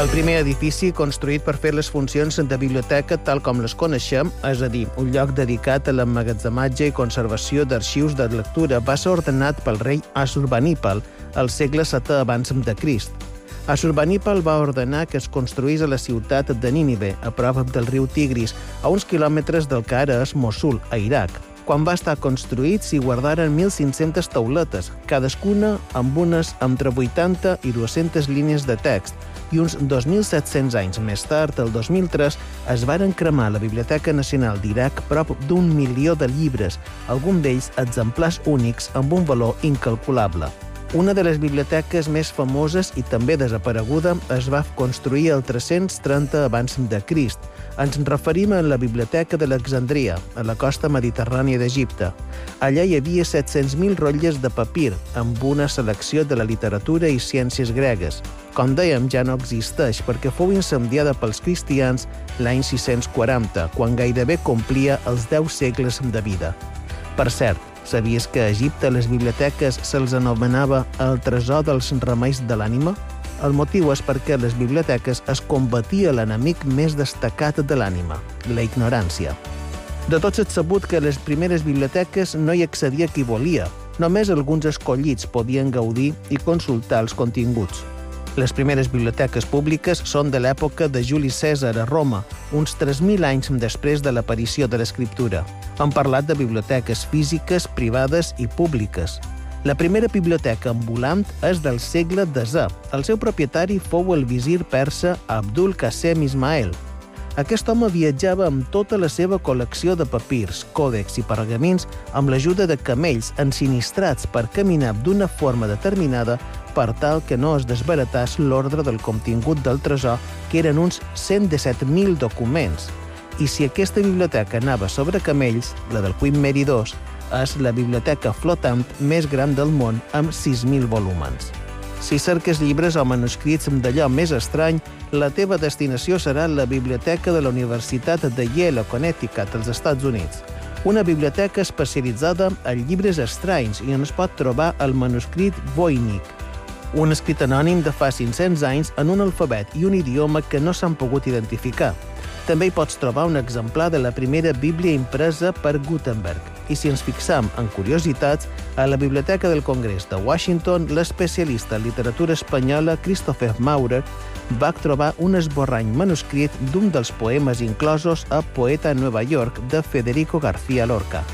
El primer edifici construït per fer les funcions de biblioteca tal com les coneixem, és a dir, un lloc dedicat a l'emmagatzematge i conservació d'arxius de lectura, va ser ordenat pel rei Assurbanipal al segle VII abans de Crist. Assurbanipal va ordenar que es construís a la ciutat de Nínive, a prop del riu Tigris, a uns quilòmetres del que ara és Mosul, a Iraq. Quan va estar construït s'hi guardaren 1.500 tauletes, cadascuna amb unes entre 80 i 200 línies de text, i uns 2.700 anys més tard, el 2003, es varen cremar a la Biblioteca Nacional d'Iraq prop d'un milió de llibres, alguns d'ells exemplars únics amb un valor incalculable. Una de les biblioteques més famoses i també desapareguda es va construir al 330 abans de Crist. Ens referim a la Biblioteca d'Alexandria, a la costa mediterrània d'Egipte. Allà hi havia 700.000 rotlles de papir, amb una selecció de la literatura i ciències gregues. Com dèiem, ja no existeix perquè fou incendiada pels cristians l'any 640, quan gairebé complia els 10 segles de vida. Per cert, Sabies que a Egipte les biblioteques se'ls anomenava el tresor dels remeis de l'ànima? El motiu és perquè les biblioteques es combatia l'enemic més destacat de l'ànima, la ignorància. De tots és sabut que a les primeres biblioteques no hi accedia qui volia. Només alguns escollits podien gaudir i consultar els continguts. Les primeres biblioteques públiques són de l'època de Juli Cèsar a Roma, uns 3.000 anys després de l'aparició de l'escriptura. Han parlat de biblioteques físiques, privades i públiques. La primera biblioteca ambulant és del segle X. El seu propietari fou el visir persa Abdul Qasim Ismael, aquest home viatjava amb tota la seva col·lecció de papirs, còdex i pergamins amb l'ajuda de camells ensinistrats per caminar d'una forma determinada per tal que no es desbaratàs l'ordre del contingut del tresor, que eren uns 117.000 documents. I si aquesta biblioteca anava sobre camells, la del Queen Mary II és la biblioteca flotant més gran del món amb 6.000 volúmens. Si cerques llibres o manuscrits d'allò més estrany, la teva destinació serà la Biblioteca de la Universitat de Yale, Connecticut, als Estats Units. Una biblioteca especialitzada en llibres estranys i on es pot trobar el manuscrit Voynich, un escrit anònim de fa 500 anys en un alfabet i un idioma que no s'han pogut identificar. També hi pots trobar un exemplar de la primera Bíblia impresa per Gutenberg. I si ens fixam en curiositats, a la Biblioteca del Congrés de Washington, l'especialista en literatura espanyola Christopher Maurer va trobar un esborrany manuscrit d'un dels poemes inclosos a Poeta a Nova York de Federico García Lorca.